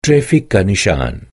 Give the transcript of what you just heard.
Traffic ka